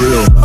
real.